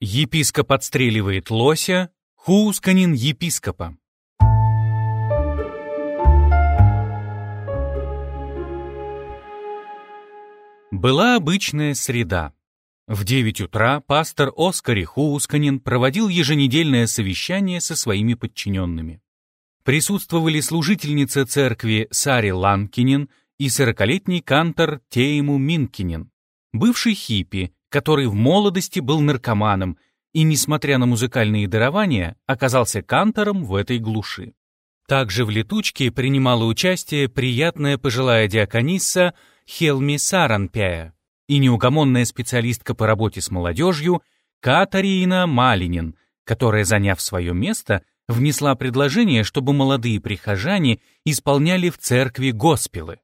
Епископ отстреливает лося, Хуусканин епископа. Была обычная среда. В 9 утра пастор Оскар Хуусканин проводил еженедельное совещание со своими подчиненными. Присутствовали служительница церкви Сари Ланкинин и сорокалетний кантор Тейму Минкинин, бывший хиппи, который в молодости был наркоманом и, несмотря на музыкальные дарования, оказался кантором в этой глуши. Также в летучке принимала участие приятная пожилая диаконисса Хелми Саранпяя и неугомонная специалистка по работе с молодежью Катарина Малинин, которая, заняв свое место, внесла предложение, чтобы молодые прихожане исполняли в церкви госпелы.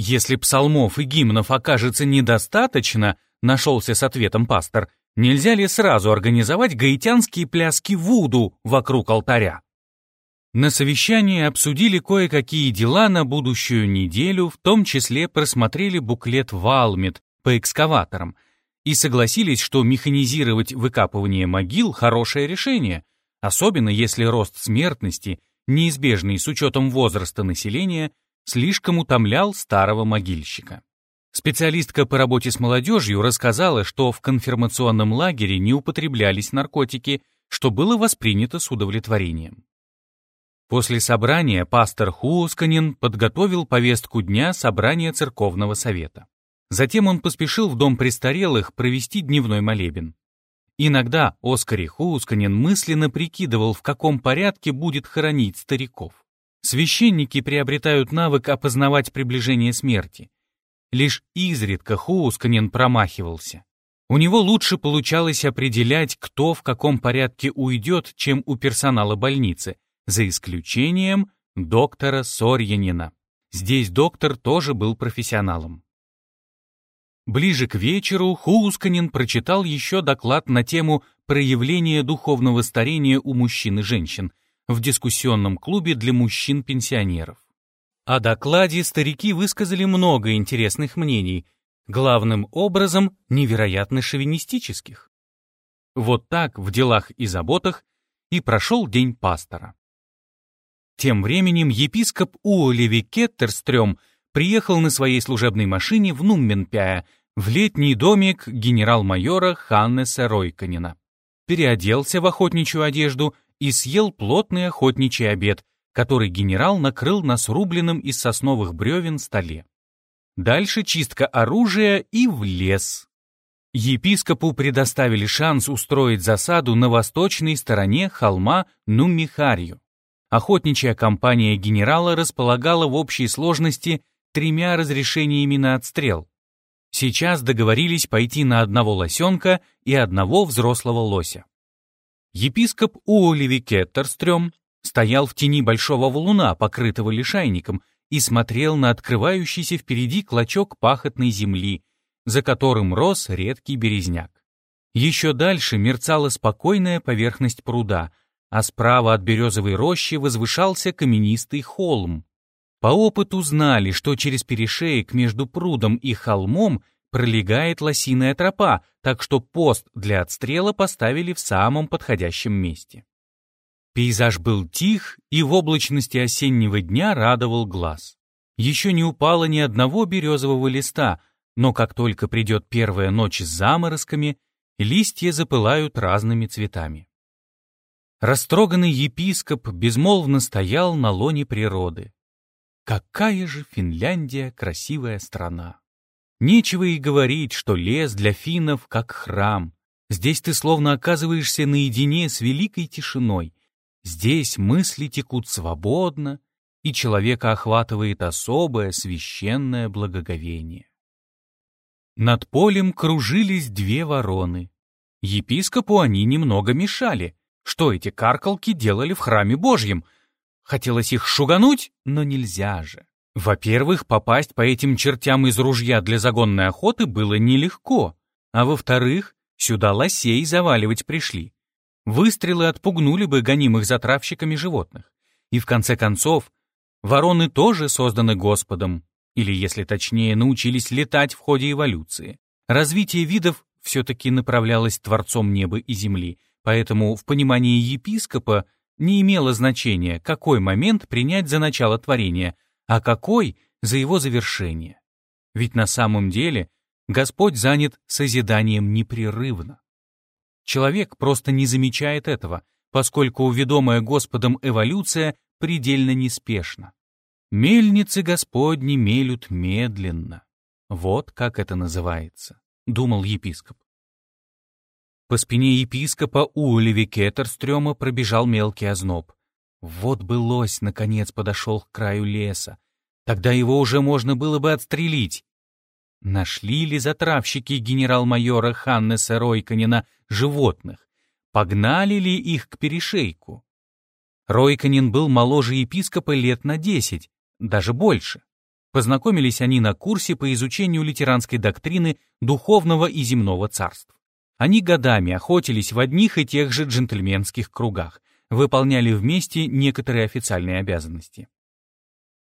Если псалмов и гимнов окажется недостаточно, нашелся с ответом пастор, нельзя ли сразу организовать гаитянские пляски вуду вокруг алтаря? На совещании обсудили кое-какие дела на будущую неделю, в том числе просмотрели буклет «Валмит» по экскаваторам и согласились, что механизировать выкапывание могил – хорошее решение, особенно если рост смертности, неизбежный с учетом возраста населения, слишком утомлял старого могильщика. Специалистка по работе с молодежью рассказала, что в конфирмационном лагере не употреблялись наркотики, что было воспринято с удовлетворением. После собрания пастор Хуусканин подготовил повестку дня собрания церковного совета. Затем он поспешил в дом престарелых провести дневной молебен. Иногда Оскар Хуусканин мысленно прикидывал, в каком порядке будет хоронить стариков. Священники приобретают навык опознавать приближение смерти. Лишь изредка Хуусканин промахивался. У него лучше получалось определять, кто в каком порядке уйдет, чем у персонала больницы, за исключением доктора Сорьянина. Здесь доктор тоже был профессионалом. Ближе к вечеру Хуусканин прочитал еще доклад на тему проявления духовного старения у мужчин и женщин в дискуссионном клубе для мужчин-пенсионеров. О докладе старики высказали много интересных мнений, главным образом невероятно шовинистических. Вот так в делах и заботах и прошел день пастора. Тем временем епископ Уоливи Кеттерстрём приехал на своей служебной машине в Нумменпяя, в летний домик генерал-майора Ханнеса Ройканина. Переоделся в охотничью одежду и съел плотный охотничий обед, который генерал накрыл на срубленном из сосновых бревен столе. Дальше чистка оружия и в лес. Епископу предоставили шанс устроить засаду на восточной стороне холма Нумихарью. Охотничья компания генерала располагала в общей сложности тремя разрешениями на отстрел. Сейчас договорились пойти на одного лосенка и одного взрослого лося. Епископ Уоливи Кеттерстрём стоял в тени большого валуна, покрытого лишайником, и смотрел на открывающийся впереди клочок пахотной земли, за которым рос редкий березняк. Еще дальше мерцала спокойная поверхность пруда, а справа от березовой рощи возвышался каменистый холм. По опыту знали, что через перешеек между прудом и холмом пролегает лосиная тропа, так что пост для отстрела поставили в самом подходящем месте. Пейзаж был тих и в облачности осеннего дня радовал глаз. Еще не упало ни одного березового листа, но как только придет первая ночь с заморозками, листья запылают разными цветами. Растроганный епископ безмолвно стоял на лоне природы. Какая же Финляндия красивая страна! Нечего и говорить, что лес для финнов как храм. Здесь ты словно оказываешься наедине с великой тишиной, Здесь мысли текут свободно, и человека охватывает особое священное благоговение. Над полем кружились две вороны. Епископу они немного мешали. Что эти каркалки делали в храме Божьем? Хотелось их шугануть, но нельзя же. Во-первых, попасть по этим чертям из ружья для загонной охоты было нелегко, а во-вторых, сюда лосей заваливать пришли. Выстрелы отпугнули бы гонимых затравщиками животных. И в конце концов, вороны тоже созданы Господом, или, если точнее, научились летать в ходе эволюции. Развитие видов все-таки направлялась Творцом неба и земли, поэтому в понимании епископа не имело значения, какой момент принять за начало творения, а какой — за его завершение. Ведь на самом деле Господь занят созиданием непрерывно. Человек просто не замечает этого, поскольку ведомая Господом эволюция предельно неспешна. «Мельницы Господни мелют медленно». Вот как это называется, думал епископ. По спине епископа Уолеви Кеттерстрёма пробежал мелкий озноб. Вот бы лось, наконец, подошел к краю леса. Тогда его уже можно было бы отстрелить. Нашли ли затравщики генерал-майора Ханнеса Ройканина животных? Погнали ли их к перешейку? Ройканин был моложе епископа лет на десять, даже больше. Познакомились они на курсе по изучению лютеранской доктрины духовного и земного царств. Они годами охотились в одних и тех же джентльменских кругах, выполняли вместе некоторые официальные обязанности.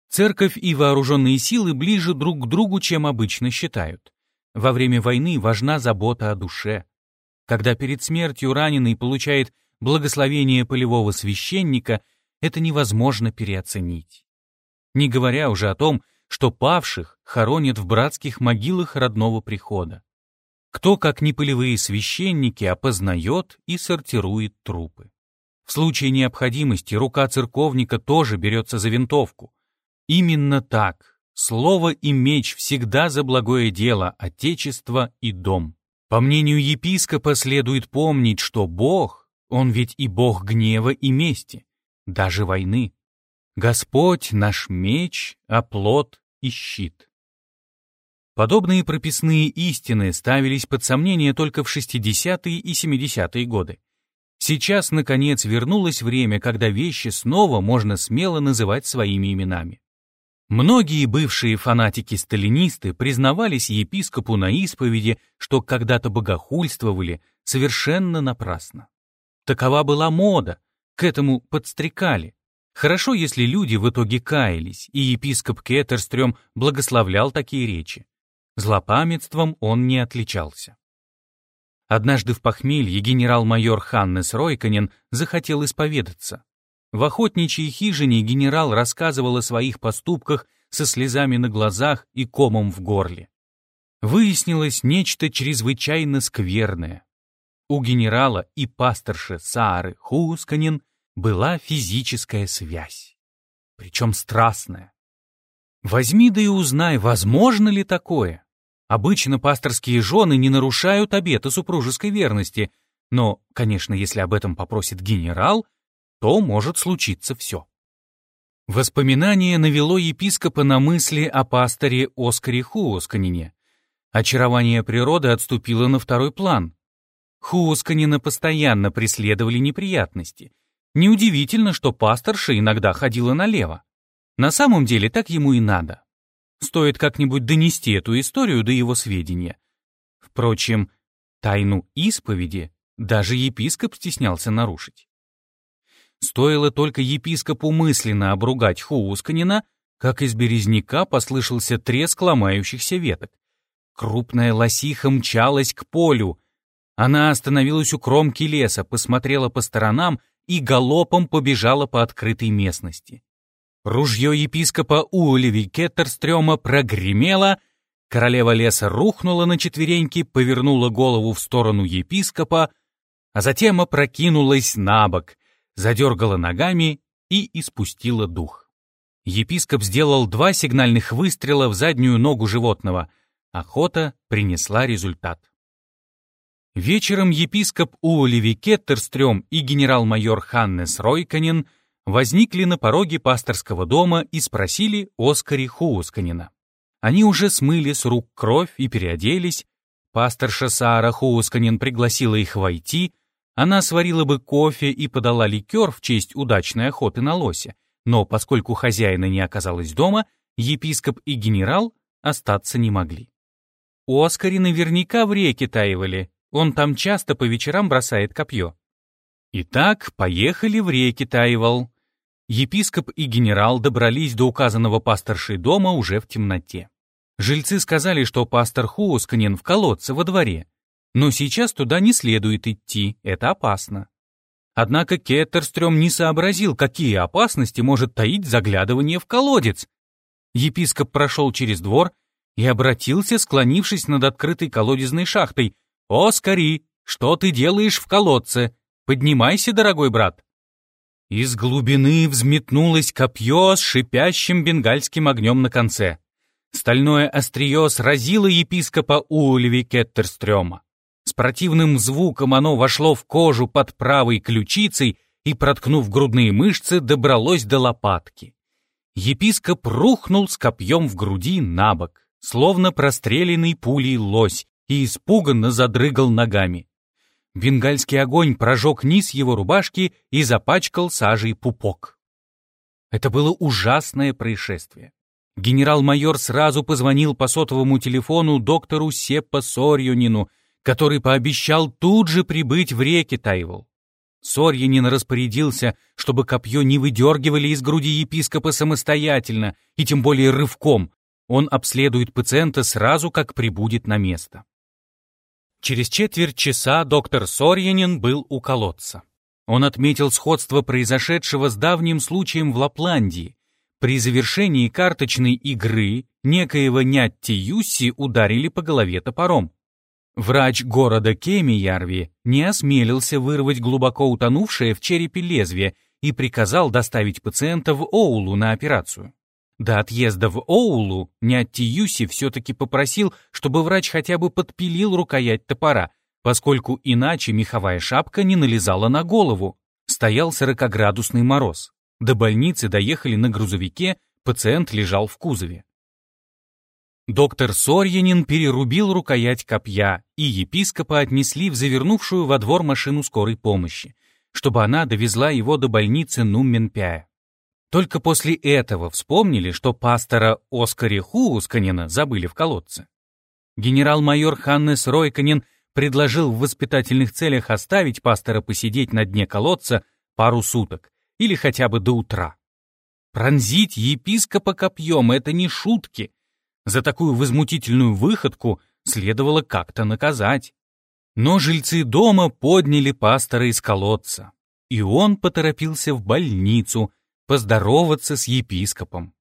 Церковь и вооруженные силы ближе друг к другу, чем обычно считают. Во время войны важна забота о душе. Когда перед смертью раненый получает благословение полевого священника, это невозможно переоценить. Не говоря уже о том, что павших хоронят в братских могилах родного прихода. Кто, как не полевые священники, опознает и сортирует трупы. В случае необходимости рука церковника тоже берется за винтовку, Именно так. Слово и меч всегда за благое дело, отечество и дом. По мнению епископа следует помнить, что Бог, Он ведь и Бог гнева и мести, даже войны. Господь — наш меч, оплот и щит. Подобные прописные истины ставились под сомнение только в 60-е и 70-е годы. Сейчас, наконец, вернулось время, когда вещи снова можно смело называть своими именами. Многие бывшие фанатики-сталинисты признавались епископу на исповеди, что когда-то богохульствовали совершенно напрасно. Такова была мода, к этому подстрекали. Хорошо, если люди в итоге каялись, и епископ Кеттерстрём благословлял такие речи. Злопамятством он не отличался. Однажды в похмелье генерал-майор Ханнес Ройканен захотел исповедаться. В охотничьей хижине генерал рассказывал о своих поступках со слезами на глазах и комом в горле. Выяснилось нечто чрезвычайно скверное. У генерала и пасторши Саары Хусканин была физическая связь. Причем страстная. Возьми да и узнай, возможно ли такое. Обычно пасторские жены не нарушают обета супружеской верности, но, конечно, если об этом попросит генерал, то может случиться все. Воспоминание навело епископа на мысли о пасторе Оскаре Хуосканине. Очарование природы отступило на второй план. Хуосканина постоянно преследовали неприятности. Неудивительно, что пасторша иногда ходила налево. На самом деле так ему и надо. Стоит как-нибудь донести эту историю до его сведения. Впрочем, тайну исповеди даже епископ стеснялся нарушить. Стоило только епископу мысленно обругать Хуусканина, как из березняка послышался треск ломающихся веток. Крупная лосиха мчалась к полю. Она остановилась у кромки леса, посмотрела по сторонам и галопом побежала по открытой местности. Ружье епископа Уоливи Кеттерстрёма прогремело, королева леса рухнула на четвереньки, повернула голову в сторону епископа, а затем опрокинулась на бок, задергала ногами и испустила дух. Епископ сделал два сигнальных выстрела в заднюю ногу животного. Охота принесла результат. Вечером епископ Уоливи Кеттерстрём и генерал-майор Ханнес Ройканин возникли на пороге пасторского дома и спросили Оскари Хуусканина. Они уже смыли с рук кровь и переоделись. Пасторша Саара Хуусканин пригласила их войти, она сварила бы кофе и подала ликер в честь удачной охоты на лося, но поскольку хозяина не оказалось дома, епископ и генерал остаться не могли. Оскари наверняка в реке таивали, он там часто по вечерам бросает копье. Итак, поехали в реки Таивал. Епископ и генерал добрались до указанного пасторшей дома уже в темноте. Жильцы сказали, что пастор Хуусканин в колодце во дворе, но сейчас туда не следует идти, это опасно. Однако Кеттерстрём не сообразил, какие опасности может таить заглядывание в колодец. Епископ прошел через двор и обратился, склонившись над открытой колодезной шахтой. «О, Скори, что ты делаешь в колодце? Поднимайся, дорогой брат!» Из глубины взметнулось копье с шипящим бенгальским огнем на конце. Стальное острие сразило епископа Ульви Кеттерстрёма. С противным звуком оно вошло в кожу под правой ключицей и, проткнув грудные мышцы, добралось до лопатки. Епископ рухнул с копьем в груди на бок, словно простреленный пулей лось, и испуганно задрыгал ногами. Бенгальский огонь прожег низ его рубашки и запачкал сажей пупок. Это было ужасное происшествие. Генерал-майор сразу позвонил по сотовому телефону доктору Сеппа Сорьюнину, который пообещал тут же прибыть в реки Тайвол. Сорьянин распорядился, чтобы копье не выдергивали из груди епископа самостоятельно, и тем более рывком. Он обследует пациента сразу, как прибудет на место. Через четверть часа доктор Сорьянин был у колодца. Он отметил сходство произошедшего с давним случаем в Лапландии. При завершении карточной игры некоего Нятти Юсси ударили по голове топором. Врач города Кемиярви не осмелился вырвать глубоко утонувшее в черепе лезвие и приказал доставить пациента в Оулу на операцию. До отъезда в Оулу Нятти все-таки попросил, чтобы врач хотя бы подпилил рукоять топора, поскольку иначе меховая шапка не налезала на голову. Стоял сорокоградусный мороз. До больницы доехали на грузовике, пациент лежал в кузове. Доктор Сорьянин перерубил рукоять копья, и епископа отнесли в завернувшую во двор машину скорой помощи, чтобы она довезла его до больницы Нумменпяя. Только после этого вспомнили, что пастора Оскаре Хуусканина забыли в колодце. Генерал-майор Ханнес Ройканин предложил в воспитательных целях оставить пастора посидеть на дне колодца пару суток или хотя бы до утра. Пронзить епископа копьем — это не шутки — за такую возмутительную выходку следовало как-то наказать. Но жильцы дома подняли пастора из колодца, и он поторопился в больницу поздороваться с епископом.